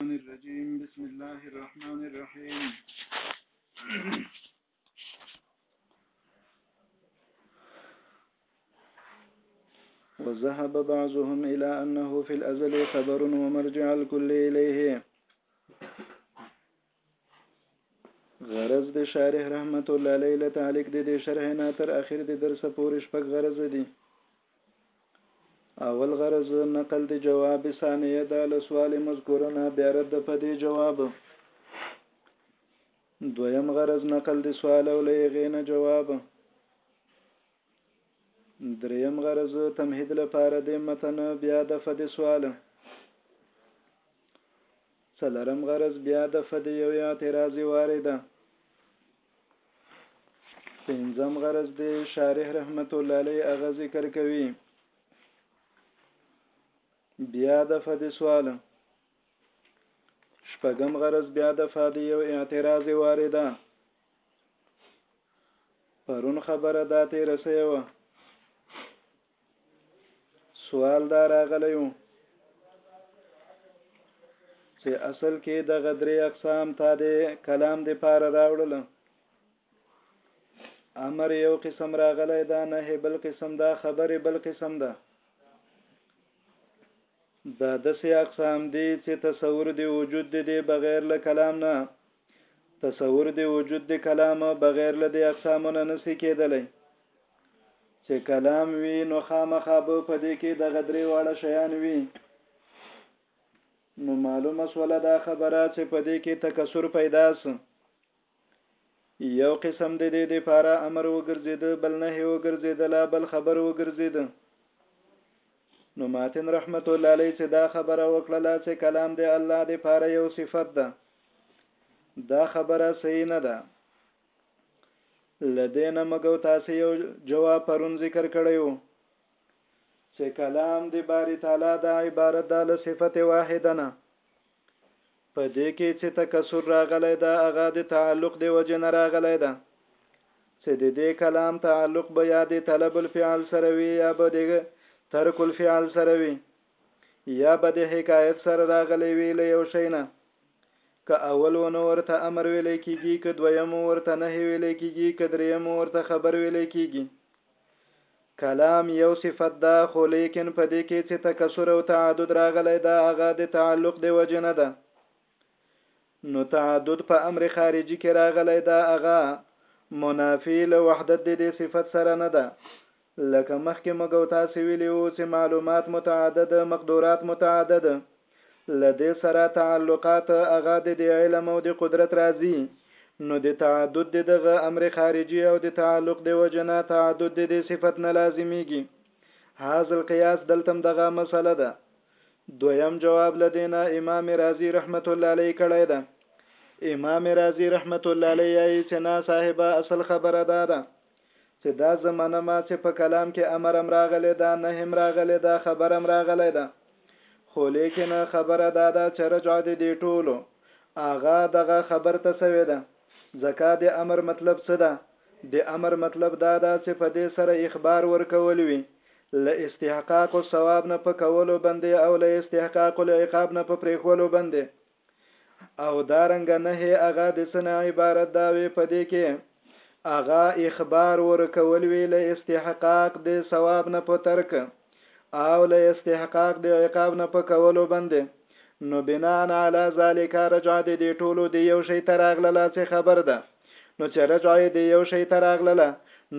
الرجيم بسم الله الرحمن الرحيم وذهب بعضهم إلى أنه في الأزل خبر ومرجع الكل إليه غرض د شارح رحمت الله علیه له تعلق د دې شرح نه تر اخر د درس پورې شپږ غرض دي اول غرض نقل د جواب ثانیه د لسوال مذکورنا بیا رد په دې جواب دویم غرض نقل د سوال او لغې نه جواب دریم غرض تمهید لپاره د متن بیا د فد سوال څلورم غرض بیا د فدیوي اعتراضي وارې ده. پنځم غرض دی شارح رحمت الله علیه هغه ذکر کوي بیا د فدی سوال شپږم غرض بیا د فادی یو اعتراض وارده پرون خبره دا تیر سیوه سوال دا راغلی و چې اصل کې د غدرې اقسام تا د کلام د پاره راوړل امر یو قسم راغلی دا نه بل قسم دا خبره بل قسم ده دا د سه اقسام دي چې تصور دی وجود دی بغیر له کلام نه تصور د وجود د کلام بغیر له دې اقسامو نه نسی کېدلی چې کلام وي نو خامخا به په دې کې دغه درې واړه شیان وي نو معلومه سوله دا خبره چې په دې کې تکسر پیدا سو یو قسم د دې لپاره امر وګرځیده بل نه وګرځیدله بل خبر وګرځیده نو ماتن رحمت الله علیه چې دا خبره وکړه چې کلام د الله لپاره یو صفت ده دا خبره صحیح نه ده لدین مګو تاسو یو جواب پرون ذکر کړیو چې کلام دی باری تعالی دا عبارت ده له صفت واحده نه په دې کې چې تکسر راغلی دا هغه د تعلق دی وجه نه راغلی ده چې د دې کلام تعلق به یا د طلب الفعل سره وي یا به د ترک الفعل سره وي یا به د حکایت سره راغلی وي له یو شی نه که اول ونه ورته امر ویل کیږي که دویم ورته نهی ویل کیږي که دریم ورته خبر ویل کیږي کلام یو صفت ده خو لیکن په دې کې چې تکسر او تعدد راغلی دا هغه د تعلق د وجې نه ده نو تعدد په امر خارجي کې راغلی دا هغه منافي له وحدت د دې صفت سره نه ده لکه مخکې موږ او تاسې ویلي وو چې معلومات متعدد مقدورات متعدد له دې سره تعلقات هغه د دې علم او د قدرت راځي نو د تعدد د دغه امر خارجي او د تعلق د وجنه تعدد د دې صفت نه لازمیږي هاذ القیاس دلتم دغه مسله ده دویم جواب لدینا امام رازی رحمت الله علیه کړی ده امام رازی رحمت الله علیه ای چې نا صاحبه اصل خبره دا ده چې دا زمانه ما چې په کلام کې امر امر راغلی دا نه هم راغلی دا خبر امر راغلی دا خو لیکن خبره دا ده چې رجع د دې ټولو اغا دغه خبر ته سوی ده ځکه د امر مطلب څه ده؟ د امر مطلب دا ده چې په دې سره اخبار ورکول وي، له استحقاق الثواب نه په کولو بندې او له استحقاق العقاب نه په پرېښولو بندې. او دا رنګه نهې هغه د څه نه عبارت ده وې په دې کې هغه اخبار ورکول وي له استحقاق د ثواب نه په ترک. او له استحقاق د عقاب نه په کولو باندې نو بناء علی ذالک رجع د دې ټولو د یو شی تر اغلله څه خبر ده نو چې رجع د یو شی تر اغلله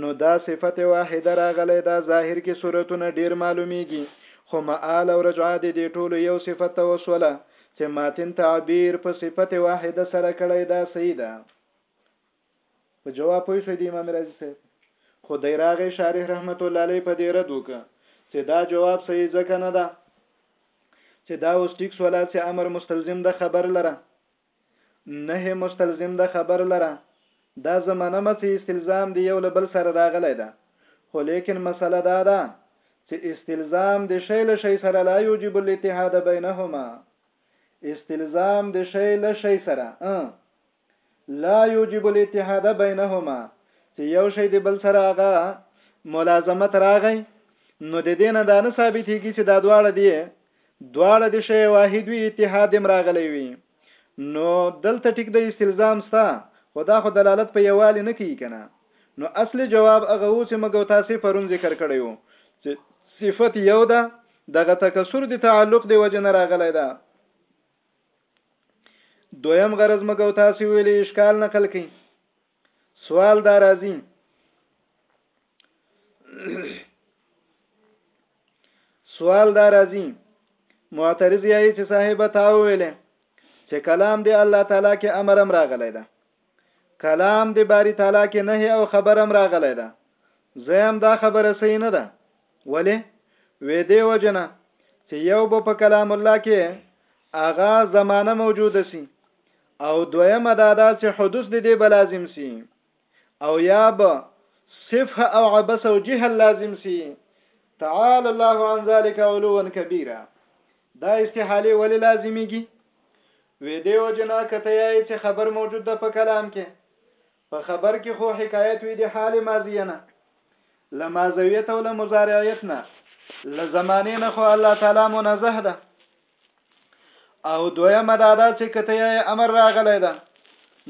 نو دا صفت واحده راغلی دا ظاهر کې صورتونه ډیر معلومیږي خو معال او رجع د دې ټولو یو صفت ته وسوله چې ماتن تعبیر په صفت واحده سره کړی دا صحیح ده په جواب پوه شوی دی امام رازی صاحب خو دی راغی شارح رحمت الله علیه په دې رد وکړه چې دا جواب صحیح ځکه نه ده چې دا اوس ټیک سولا چې امر مستلزم د خبر لره نه مستلزم د خبر لره دا زمانه مڅ استلزام دی یو لبل سره راغلی ده خو لیکن مسله دا ده چې استلزام د شی له شی سره لا یوجب الاتحاد بینهما استلزام د شی له شی سره لا یوجب الاتحاد بینهما چې یو شی د بل سره هغه ملازمت راغی نو د دې نه دا نه ثابتېږي چې دا دواړه دی دواړه د شی واحد وي اتحاد هم راغلی وي نو دلته ټیک د استلزام ستا خدا خو دلالت په یوالي نه کوي کنه نو اصلي جواب هغه و چې موږ تاسو پرون ذکر کړی وو چې صفت یو ده دغه تکسر د تعلق دی وجه نه راغلی ده دویم غرض مګو تاسو ویلې اشکال نقل کړي سوال دا راځي سوال دا راځي معترض یې چې صاحب تا ویلې چې کلام دی الله تعالی کې امر امر غلې ده کلام د باری تعالی کې نه او خبرم راغلی ده زم دا خبره صحیح نه ده ولی وې دی وجنه چې یو به په کلام الله کې اغا زمانه موجود سي او دویمه دا ده چې حدوث د دې بلازم سي او یا به صفه او عبس او جهل لازم سي تعال الله عن ذلك علوا كبيرا دا استحاله ولې لازمیږي وې دی او جنا کته یې چې خبر موجود ده په کلام کې په خبر کې خو حکایت وې دی حال ماضی نه لمازویت او لمضارعیت نه لزمانه نه خو الله تعالی منزه ده او دویمه دا ده چې کته یې امر راغلی ده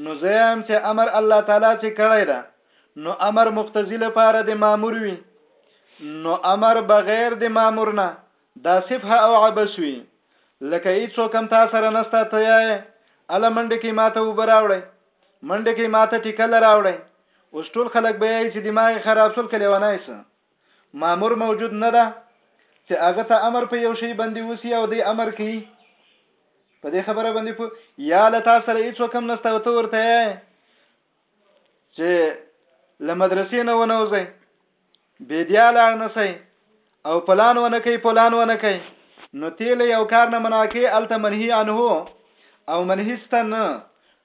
نو زم چې امر الله تعالی چې کړی ده نو امر مقتضی لپاره د مامور وي نو امر بغیر د مامور نه دا سفه او عبس وي لکه ای څوک هم تا سره نستا ته یې اله منډه کې ماته وب راوړی منډه کې ماته ټیکل راوړی اوس ټول خلک به یې چې دماغ خراب سول کلی ونای سه مامور موجود نه ده چې هغه ته امر په یو شی باندې وسی او دی امر کوي په دې خبره باندې پو یا لتا سره هیڅ وکم نستا او ته ورته چې له مدرسې نه ونوځي بې دیا لاړ نه سي او پلان ونه کوي پلان ونه کوي نو تیل یو کار نه منع کوي الته منهي عنه او منهي ستن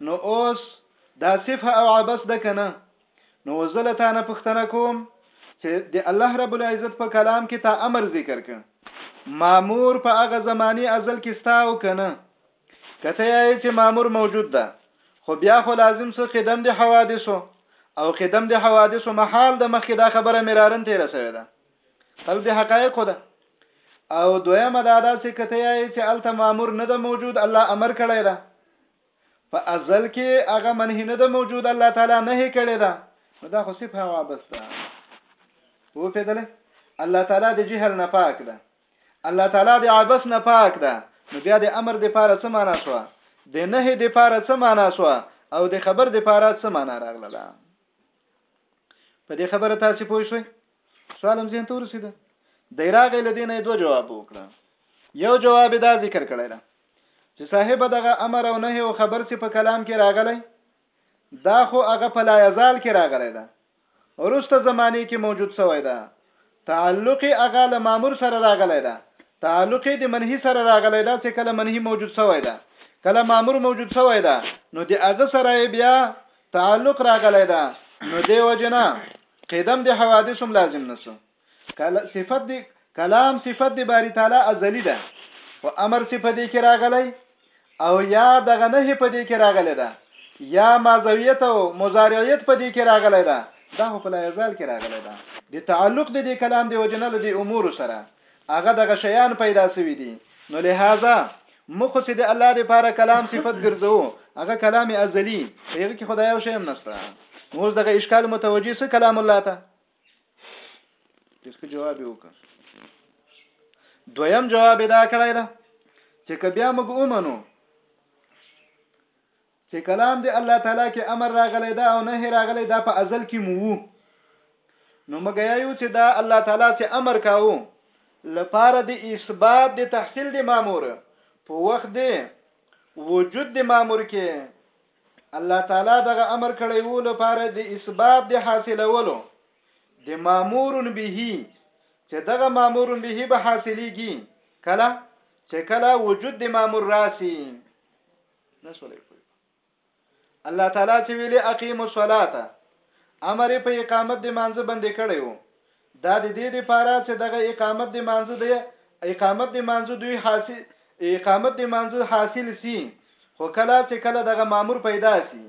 نو اوس دا صفه او عبس ده کنه نو وزلتانه پښتنه کوم چې د الله رب العزت په کلام کې تا امر ذکر کړ مامور په هغه زماني ازل کې ستا او کنه که ته یایې چې مامور موجود ده خو بیا خو لازم څه قدم د حوادثو او قدم د حوادثو محال د مخکې دا خبره مرارن تیر شوې ده قلب د حقایق ده او دویمه دا ده چې کته یې چې الته مامور نه ده موجود الله امر کړی ده په ازل کې هغه منهی نه ده موجود الله تعالی نه کړی ده نو دا خو صفه وابسته وو پیدلې الله تعالی د جهل نه پاک ده الله تعالی د عبس نه پاک ده نو بیا د امر د پاره څه معنا شو د نهي د پاره څه معنا شو او د خبر د پاره څه معنا راغله ده په دې خبره تاسو پوه شئ سوال هم ځین تور سیده د راغې لدینه دوه جواب وکړه یو جواب دا ذکر کړی ده چې صاحب دغه امر او نهي او خبر څه په کلام کې راغلی دا خو هغه په لا یزال کې راغلی ده وروسته زمانې کې موجود شوی ده تعلق يې هغه له مامور سره راغلی ده تعلق يې د منهي سره راغلی ده چې کله منهي موجود شوی ده کله مامور موجود شوی ده نو د هغه سره يې بیا تعلق راغلی ده نو دی وجنه قدم د حوادث هم لازم نسو کله صفت دی کلام صفت دی باری تعالی ازلی ده او امر څه په دې کې راغلی او یا دغه نه په دې کې راغلی ده یا ماضویت او مضارعیت په دې کې راغلی ده دا خو په لایزال کې راغلی ده د تعلق د دې کلام دی وجنه له دې امور سره هغه دغه شیان پیدا شوی دي نو لہذا مخ چې د الله لپاره کلام صفت ګرځو هغه کلام ازلی هغه کې خدای او شی هم نشته نو دغه اشکال متوجي سه کلام الله ته دې څه جواب وکړ دویم جواب دا کړی دا چې کبیا موږ اومنو چې کلام دی الله تعالی کې امر راغلی دا او نه راغلی دا په ازل کې مو وو نو موږ یو چې دا الله تعالی چې امر کاوه لپاره د اثبات د تحصیل د مامور په وخت دی وجود د مامور کې الله تعالی دغه امر کړی وو لپاره د اسباب د حاصلولو د مامور به چې دغه مامور به به حاصلېږي کله چې کله وجود د مامور راسي نسولې کوي الله تعالی چې ویلي اقیم الصلاه امر په اقامت د مانزه باندې کړی وو دا د دې دپاره چې دغه اقامت د مانځه د اقامت د مانځه دوی حاصل اقامت د مانځه حاصل سي خو کله چې کله دغه مامور پیدا سي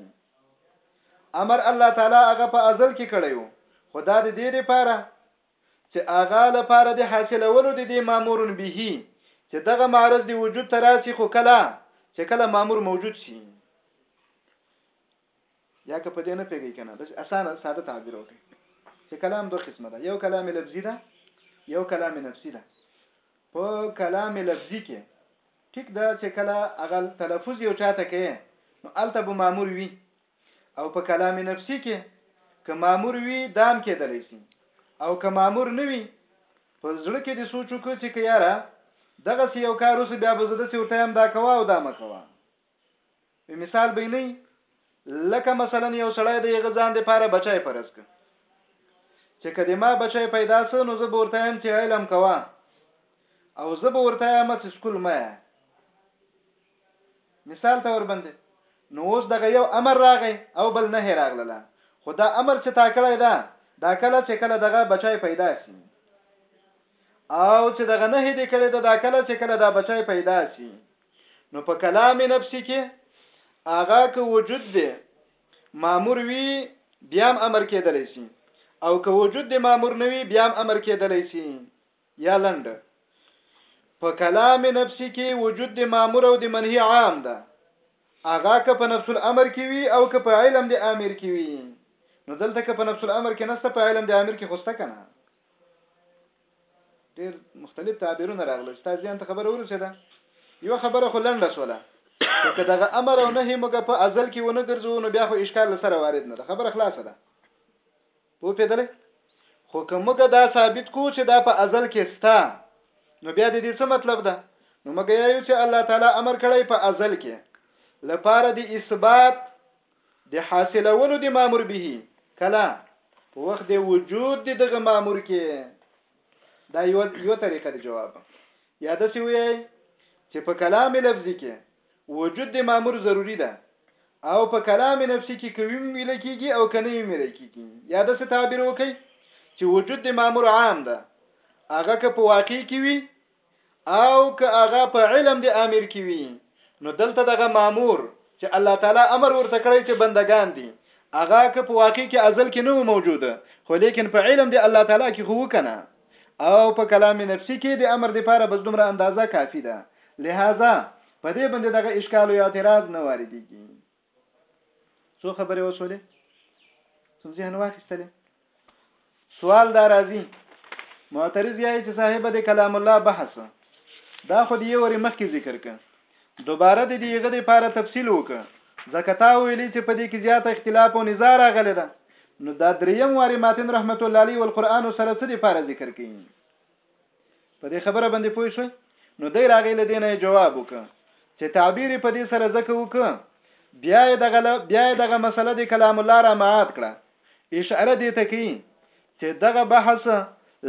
امر الله تعالی هغه په ازل کې کړیو خدا د دې لپاره چې هغه لپاره د حاصلولو د دې مامورن به چې دغه معرض دی وجود تراسي خو کله چې کله مامور موجود شي یا که په دې نه پیږی کنه د اسانه ساده تعبیر وکړي چې کلام دوه قسمه ده یو کلام لفظي ده یو کلام نفسي ده په کلام لفظي کې ټیک دا چې کله هغه تلفظ یو چاته کوي نو الته به مامور وي او په کلام نفسي کې که مامور وي دام کېدلی سي او که مامور نه وي په زړه کې د سوچو کو چې یاره دغه سی یو کار اوس بیا به زده سی ورته هم دا کوا او دا مکوا مثال به نه لکه مثلا یو سړی د یغه ځان د پاره بچای پرز ک چې کدی ما بچای پیدا سه نو زه ورته يم چې علم کوا او زه ورته يم چې سکول ما مثال ته ور باندې نو اوس دغه یو امر راغی او بل نه راغله خو دا امر چې تا کړی دا دا کله چې کله دغه بچای پیدا سي او چې دغه نه دې کړی دا کله چې کله دا بچای پیدا سي نو په کلام نفسي کې هغه که وجود دی مامور وي بیا هم امر کېدلی شي او که وجود دی مامور نه وي بیا هم امر کېدلی شي یا لنډ په کلام نفسي کې وجود دی مامور او دی منهي عام ده هغه که په نفس الامر کې وي او که په علم دی امر کې وي نو دلته که په نفس الامر کې نسته په علم دی امر کې خوسته کنه ډېر مختلف تعبیرونه راغلي چې تاسو ځان ته خبره ورسېده یو خبره خو لنډه شوله که دغه امر او نهي موږ په ازل کې ونه ګرځو نو بیا خو اشکال لسره وارد نه ده خبره خلاصه ده په پیدلې خو که موږ دا ثابت کو چې دا په ازل کې ستا نو بیا د دې څه مطلب ده نو موږ یو چې الله تعالی امر کړی په ازل کې لپاره د اثبات د حاصلولو د مامور به کله په وخت د وجود د دغه مامور کې دا یو یو طریقه د جواب یا د سی وی چې په کلام لفظي کې وجود د مامور ضروری ده او په کلام نفسي کې کوي ویل کیږي او کنه یې ویل کیږي یا د څه تعبیر وکي چې وجود د مامور عام ده هغه که په واقع کې وي او که هغه په علم د آمر کې وي نو دلته دغه مامور چې الله تعالی امر ورته کړی چې بندګان دي هغه که په واقع کې ازل کې نه و موجود خو لیکن په علم د الله تعالی کې خو وکنه او په کلام نفسي کې د امر لپاره بس دومره اندازه کافي ده لهذا په دې باندې دغه اشکال او اعتراض نه واردېږي څو خبرې وشولې څو ذهن واخیستلې سوال دا راځي معترض یې چې صاحب د کلام الله بحث دا خو دی ورې مخکې ذکر ک دوباره د دیغه د لپاره تفصیل وک ځکه تا ویلې چې په دې کې زیات اختلاف او نزاع راغلی ده نو دا دریم واري ماتن رحمت الله علیه والقران سره څه لپاره ذکر کین په دې خبره باندې پوه شو نو دی راغی له دینه جواب وکړه چې تعبیر په دې سره ځکه وکړه بیا یې دغه بیا یې دغه مسله د کلام الله را معاد کړه اشاره دې ته کوي چې دغه بحث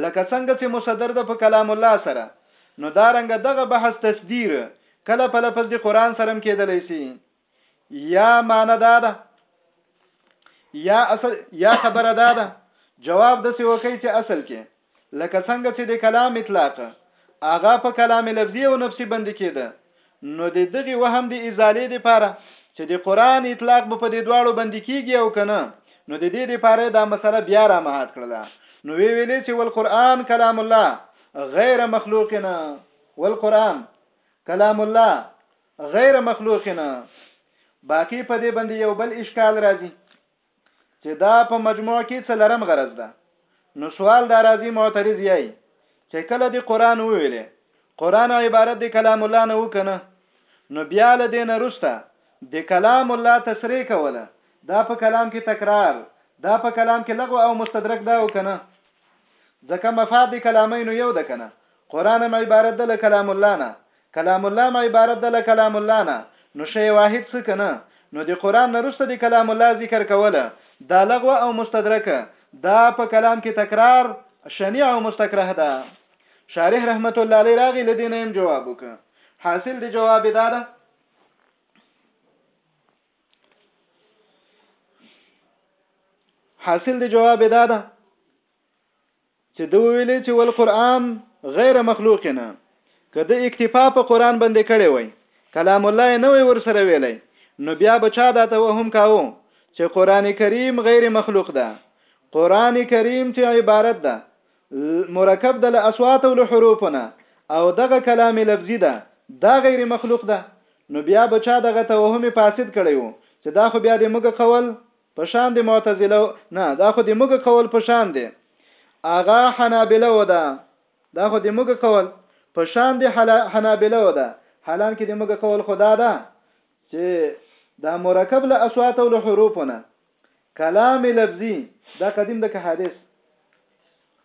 لکه څنګه چې مصدر د په کلام الله سره نو دا رنګ دغه بحث تصدیر کله په لفظ د قران سره کېدلی شي یا معنی دا ده یا اصل یا خبره دا ده جواب د څه وکي چې اصل کې لکه څنګه چې د کلام اطلاق اغا په کلام لفظي او نفسي بند کېده نو د دغه وهم د ازالې لپاره چې د قران اطلاق په دې دواړو بند کېږي او کنه نو د دې لپاره دا مسله بیا را مهات کړله نو وی ویلې چې ول قران کلام الله غیر مخلوقنا ول قران کلام الله غیر مخلوق نه باقی په دې باندې یو بل اشکال راځي چې دا په مجموع کې څلرم غرض ده نو سوال دا راځي معترض یی چې کله د قران وویلې قران عبارت د کلام الله نه وکنه نو بیا له دین رسته د کلام الله تصریح کوله دا په کلام کې تکرار دا په کلام کې لغو او مستدرک دا وکنه ځکه مفاد د کلامین یو د کنه قران هم عبارت ده له کلام الله نه کلام الله هم عبارت ده له کلام الله نه نو ښه یې واحد څه که نه نو د قران نه روسته د کلام الله ذکر کوله دا لغوه او مستدرکه دا په کلام کې تکرار شنیع او مستکره ده شارح رحمت الله علی راغی لدی نه هم جواب وک حاصل د جواب دا ده حاصل د جواب دا ده چې ده وویلې چې والقرآن غیر مخلوق نه که ده اکتفا په قرآن باندې کړې وای کلام الله یې نه وای ورسره ویلی نو بیا به چا دا توهم کاوه چې قرآن کریم غیر مخلوق ده قرآن کریم چې عبارت ده مرکب ده له اصوات او له حروفو نه او دغه کلام لفظي ده دا غیر مخلوق ده نو بیا به چا دغه توهم فاسد کړی وو چې دا خو بیا د موږ قول په شان د معتزله و نه دا خو د موږ قول په شان دی اغا حنابله و ده دا خو د موږ قول په شان د حنابله و ده حالان کې د موږ قول خدا ده چې دا مرکب له اصوات او له حروف نه کلام لفظي دا قدیم ده که حادث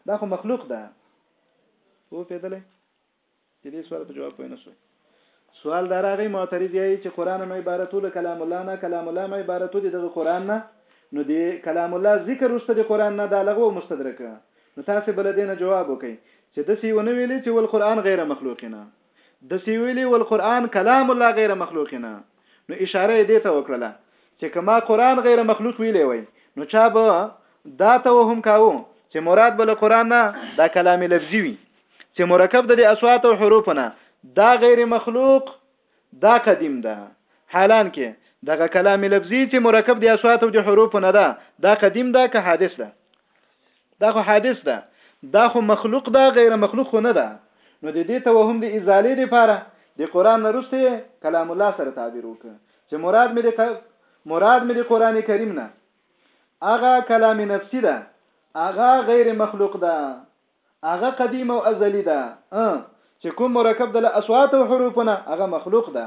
دا خو مخلوق ده وو پیدلې د دې سوال په جواب پوه نه شوي سوال دا راغی معترض یې چې قران هم عبارتو له کلام الله نه کلام الله هم عبارتو دي دغه قران نه نو دی کلام الله ذکر وسته د قران نه دا لغو مستدرک نو تاسو بل دینه جواب وکي چې د سی ونه ویلې چې ول قران غیر مخلوق نه د سی ویلې ول قران کلام الله غیر مخلوق نه نو اشاره یې دې ته وکړله چې که ما قرآن غیر مخلوق ویلی وای نو چا به دا توهم کاوه چې مراد به له قرآن نه دا کلام لفظي وي چې مرکب د دې اصوات او حروف نه دا غیر مخلوق دا قدیم ده حالان کې دغه کلام لفظي چې مرکب د اصوات او د حروف نه ده دا قدیم ده که حادث ده دا خو حادث ده دا خو مخلوق ده غیر مخلوق خو نه ده نو د دې توهم د ازالې لپاره د قران نه رسته کلام الله سره تعبیر وک چې مراد مې د مراد مې د قران کریم نه اغه کلام نفسي ده اغه غیر مخلوق ده هغه قدیم او ازلی ده اه چې کوم مرکب ده له اصوات او حروفو نه هغه مخلوق ده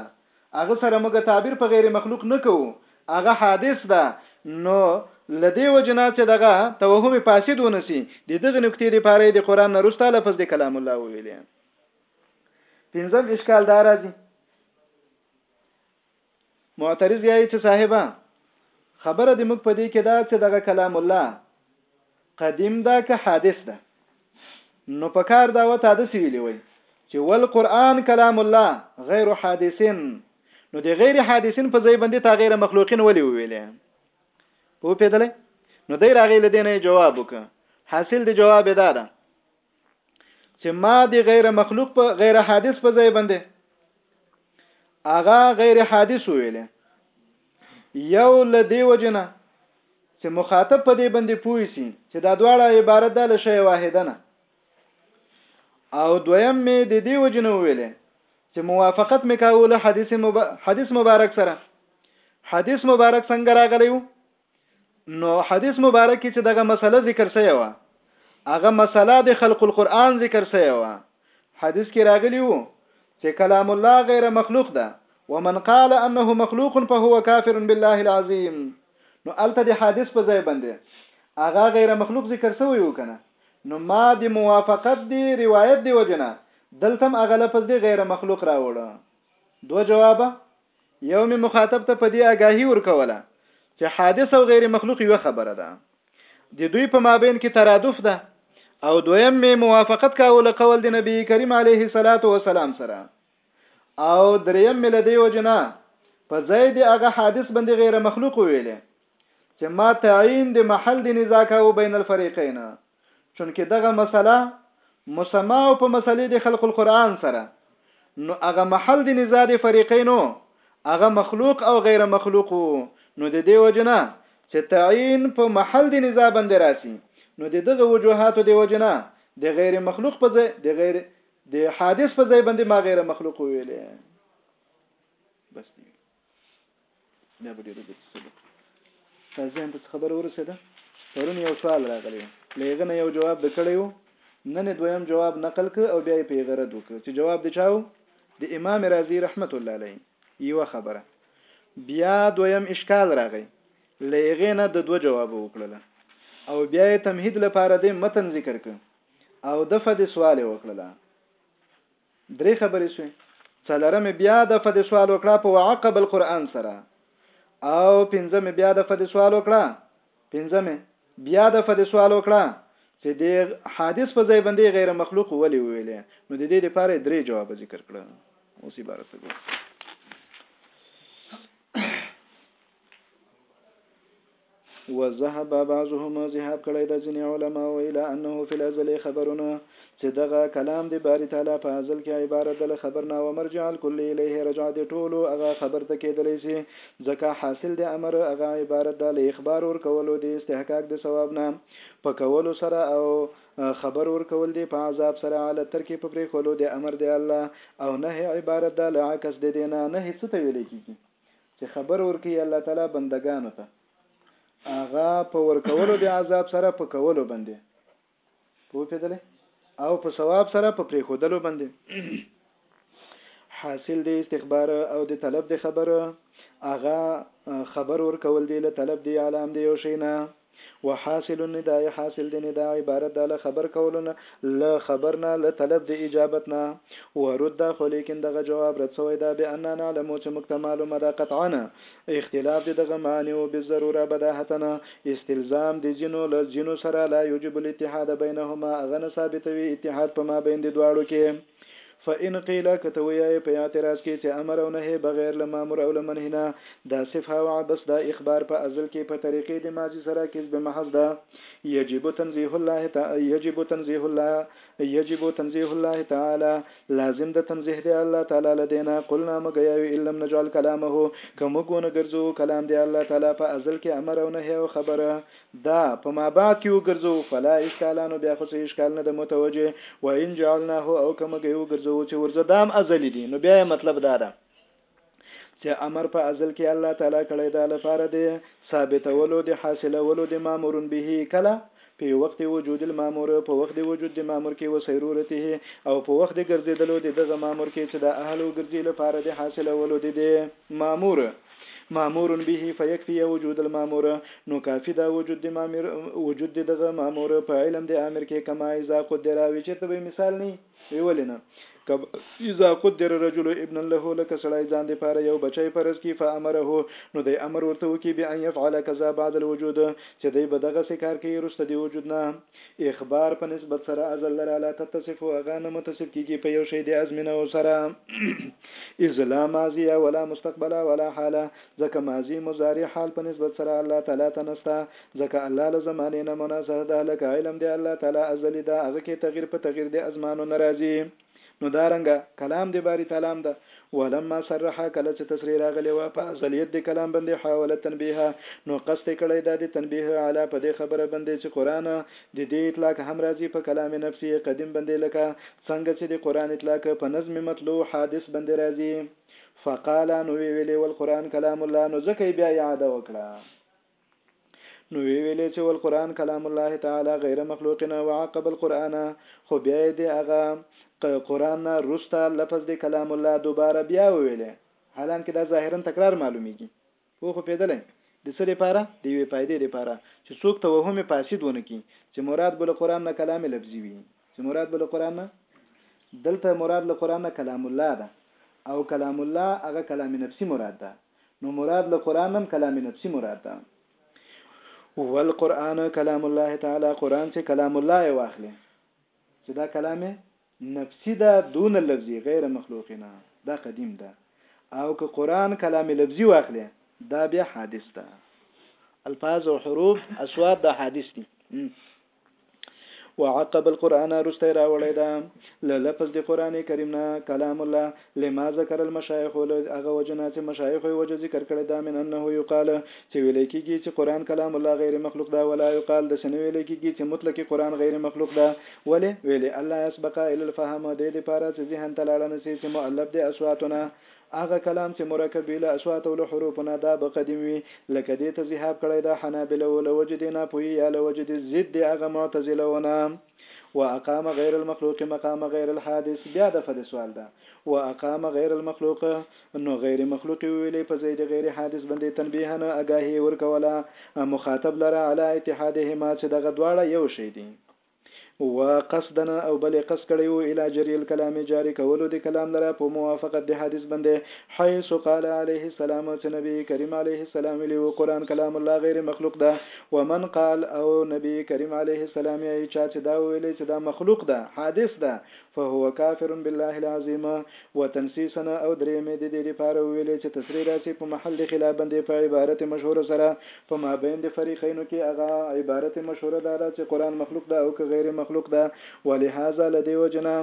هغه سره موږ تعبیر په غیر مخلوق نه کوو هغه حادث ده نو له دې وجې نه چې دغه توهم فاسد ونسي د دغه نکتې لپاره یې د قرآن نه رسته لفظ د کلام الله وویلې پنځم اشکال دا راځي معترض یائی چې صاحبه! خبره دې موږ په دې کې ده چې دغه کلام الله قدیم ده که حادث ده؟ نو په کار دا وه تا دسې ویلي وای چې والقرآن کلام الله غیر حادثین نو د غیر حادثین په ځای باندې تا غیر مخلوقین ولې وویلې په پیدلې نو دی راغی لدې نه جواب وکړه حاصل دی جواب دا ده چې ما دی غیر مخلوق په غیر حادث په ځای باندې اغا غیر حادث ویل یو لدی وجنه چې مخاطب په دې باندې پوي سي چې دا دواړه عبارت ده له شی واحده نه او دویم می د دې وجنه ویلې چې موافقت میکاوله حدیث مب... حدیث مبارک سره حدیث مبارک څنګه راغلی وو نو حدیث مبارک کې چې دغه مسله ذکر شوی و هغه مسله د خلق القرآن ذکر شوی و حدیث کې راغلی وو چې کلام الله غیر مخلوق ده ومن قال انه مخلوق فهو کافر بالله العظیم نو الته د حادث په ځای باندې هغه غیر مخلوق ذکر شوی و کنه نو ما د موافقت دی روایت دی وجنه دلتم هغه لفظ دی غیر مخلوق راوړ دوه جوابه یو مې مخاطب ته په دې اګاهي ورکوله چې حادث او غیر مخلوق یوه خبره ده د دوی په مابین کې ترادف ده او دویم مې موافقت کاوه له قول د نبی کریم علیه الصلاۃ والسلام سره او دریم مې لدی وجنا په ځای د هغه حادث باندې غیر مخلوق ویلې چې ما تعین د محل د نزاع کاوه بین الفریقین چونکه دغه مسله مسما او په مسلې د خلق القرآن سره نو هغه محل د نزاع د فریقینو هغه مخلوق او غیر مخلوق نو د دې وجنه چې تعین په محل د نزاع باندې راسي نو د دغه وجوهاتو د وجنه د غیر مخلوق په ځای د غیر د حادث په ځای باندې ما غیر مخلوق ویلې بس دی دا به ډېره ګټه سبا تازه هم ته خبره ورسېده پرون یو سوال راغلی لېغه نه یو جواب د کړی وو نن دویم جواب نقل ک او بیا یې په غرد وک چې جواب د چاو د امام رازی رحمت الله علیه یو خبره بیا دویم اشکال راغی لېغه نه د دوه جواب وکړل او بیا یې تمهید لپاره د متن ذکر ک او د فد سوال وکړل درې خبرې شوې څلرمې بیا د فد سوال وکړه په وعقب القرآن سره او پنځمې بیا د فد سوال وکړه پنځمې بیا د فد سوال وکړه چې د حادث په ځای باندې غیر مخلوق ولې ویلې نو د دې لپاره درې جواب ذکر کړه اوس عبارت ته ګورئ وذهب بعضهم ذهاب کړی د ځینې علماو الی انه فی الازل خبرنا چې دغه کلام د باری تعالی په ازل کې عبارت د له خبرنا ومرجع الکل الیه رجعه د ټولو هغه خبر ته کېدلی شي ځکه حاصل د امر هغه عبارت ده له اخبار ورکولو د استحقاق د ثواب نه په کولو سره او خبر ورکول دي په عذاب سره علی ترک په پرېښولو د امر د الله او نهې عبارت ده له عکس د دې نه نهې څه ته ویل کېږي چه خبر ورکوي الله تعالی بندګانو ته هغه په ورکولو د عذاب سره په کولو باندې پوهېدلې او په ثواب سره په پریخودلو باندې حاصل دی استخبار او د طلب د خبر هغه خبر ورکول دی له طلب دی علام دی او شینا وحاصل النداء حاصل د نداء عبارت ده له خبر کولو نه، له خبر نه، له طلب د اجابت نه. ورد خو لېکن دغه جواب رد سوی ده، بأننا نعلم چه موږ ته معلومه ده قطعاً اختلاف د دغه معنی و بالضرورة بداهتاً استلزام د ځینو له ځینو سره لا یوجب الاتحاد بینهما هغه نه ثابتوي اتحاد په مابین د دواړو کې فإن قیل که ته ویایې په اعتراض کې چې امر او نهې بغیر له مامور او له منهي نه دا صفه او عبث ده اخبار په ازل کې په طریقې د ماضي سره کذب محض ده یجب تنزیه الله تع یجب تنزیه الله یجب تنزیه الله تعالی لازم ده تنزیه د الله تعالی له دې نه قلنا موږ یایو ان لم نجعل کلامه که موږ ونه ګرځوو کلام د الله تعالی په ازل کې امر او نهې او خبره دا په مابعد کې وګرځوو فلا اشکالا نو بیا خو څه اشکال نه ده متوجه و ان جعلناه او که موږ یې وګرځوو چې ورځه دام ازلي دي نو بیا یې مطلب دا ده چې امر په ازل کې الله تعالی کړی دا لپاره دی ثابتولو د حاصلولو د مامورون به کله په وخت وجود المامور په وخت وجود د مامور کې وسیرورته او په وخت ګرځیدلو د دغه مامور کې چې د اهل وګرځي لپاره د حاصلولو د مامور مامور به فیکفی وجود المامور نو کافی ده وجود د مامر وجود د دغه مامور په علم د آمر کې کما اذا قدر وی چرته به مثال نه وی ولې نه کب اذا قدر الرجل ابنا له لکه سړی ځان د پاره یو بچی فرض کی فامره نو دی امر ورته وکي بان يفعل كذا بعد الوجود چې دی به دغه سکار کوي رسته دی وجود نه اخبار په نسبت سره ازل لره لا تتصف او هغه نه متصف کیږي په یو شی د ازمنه او سره اذ لا ماضیه ولا مستقبله ولا حاله ځکه ماضی مضارع حال په نسبت سره الله تعالی ته نسته ځکه الله له زمانې نه منزه ده لکه علم د الله تعالی ازلی ده هغه کې تغیر په تغیر د ازمانو نه راځي. نو دا رنګه کلام د باری تعلام ده ولما صرح کله چې تصریح راغلی و په ازلیت د کلام باندې حاول تنبیه نو قصد کړی دا د تنبیه علی په دې خبره باندې چې قران د دې اطلاق هم راځي په کلام نفسی قدیم باندې لکه څنګه چې د قران اطلاق په نظم مطلوع حادث باندې راځي فقال نو ویلې والقران کلام الله نو ځکه بیا یاد وکړه نو وی ویلې چې والقرآن کلام الله تعالی غیر مخلوق نه وعقب القرآن خو بیا یې د هغه قرآن نه روسته لفظ د کلام الله دوباره بیا وویلې حالان کې دا ظاهرا تکرار معلومیږي پوه خو پیدلې د څه لپاره د یوې فائدې لپاره چې څوک توهم فاسد ونه کی چې مراد بل قران نه کلام لفظي وي چې مراد بل قران نه دلته مراد له قران نه کلام الله ده او کلام الله هغه کلام نفسي مراد ده نو مراد له قرآن هم کلام نفسي مراد ده. والقرآن کلام الله تعالی قرآن چه کلام الله يې واخلې چه دا کلام نفسي ده دون اللفظي غير مخلوق نه دا قديم ده او که قرآن کلام لفظي واخلې دا بيا حادث ده. الفاظ او حروف اصوات دا حادث دي. وعقب القرآن رسته راوړی دا له لفظ د قرآن کریم نه کلام الله لما ذکر المشایخ له هغه وجه نه چې مشایخو یې وجه ذکر کړې دا من انه یقال چې ویل کېږي چې قرآن کلام الله غیر مخلوق ده ولا یقال داسې نه ویل کېږي چې مطلق قرآن غیر مخلوق ده ولې ویلې الله یسبقه الی الفهم دې دپاره چې ذهن ته لاړه نه سي چې مؤلف د اصواتونه هغه کلام چه مرکب وی له اصوات او له حروفو نه دا به قدیم وی لکه دې ته ذهاب کړی ده حنابله و له وجې دې ناپوهی یا له وجې دې ضد دې هغه معتزله و نه واقام غیر المخلوق مقام غیر الحادث بیا دفع د سوال ده واقام غیر المخلوق نو غیر مخلوق یې وویلی په ځای د غیر حادث بندې تنبیها اګاهی یې ورکوله مخاطب لره علی اتحادهما چه دغه دواړه یو شی دی و قصداً او بل یې قصد کړی وو الی جری الکلام جاري کولو د کلام لره په موافقت د حدیث باندې حیث قال علیه السلام چې نبی کریم علیه السلام ویلي وو قرآن کلام الله غیر مخلوق ده ومن قال او نبی کریم علیه السلام یایي چا چې دا وویلې چې دا مخلوق ده حادث ده فهو کافر بالله العظیم وطن سی ثنا او دریمې ددې دپاره وویلې چې تصریح راشی په محل د خلاف بندې په عبارت مشهور سره په مابین د فریقینو کې هغه عبارت مشهور دا ده چې قرآن مخلوق ده او که غیر مخلوق ده ولهذا له دې وجې نه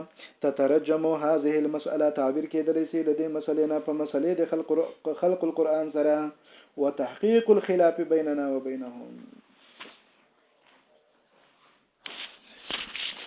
تترجم هذه المسئله تعبیر کیدلی سی له دې مسئلې نه په مسئلې د خلق القرآن سره وتحقیق الخلاف بیننا وبینهم.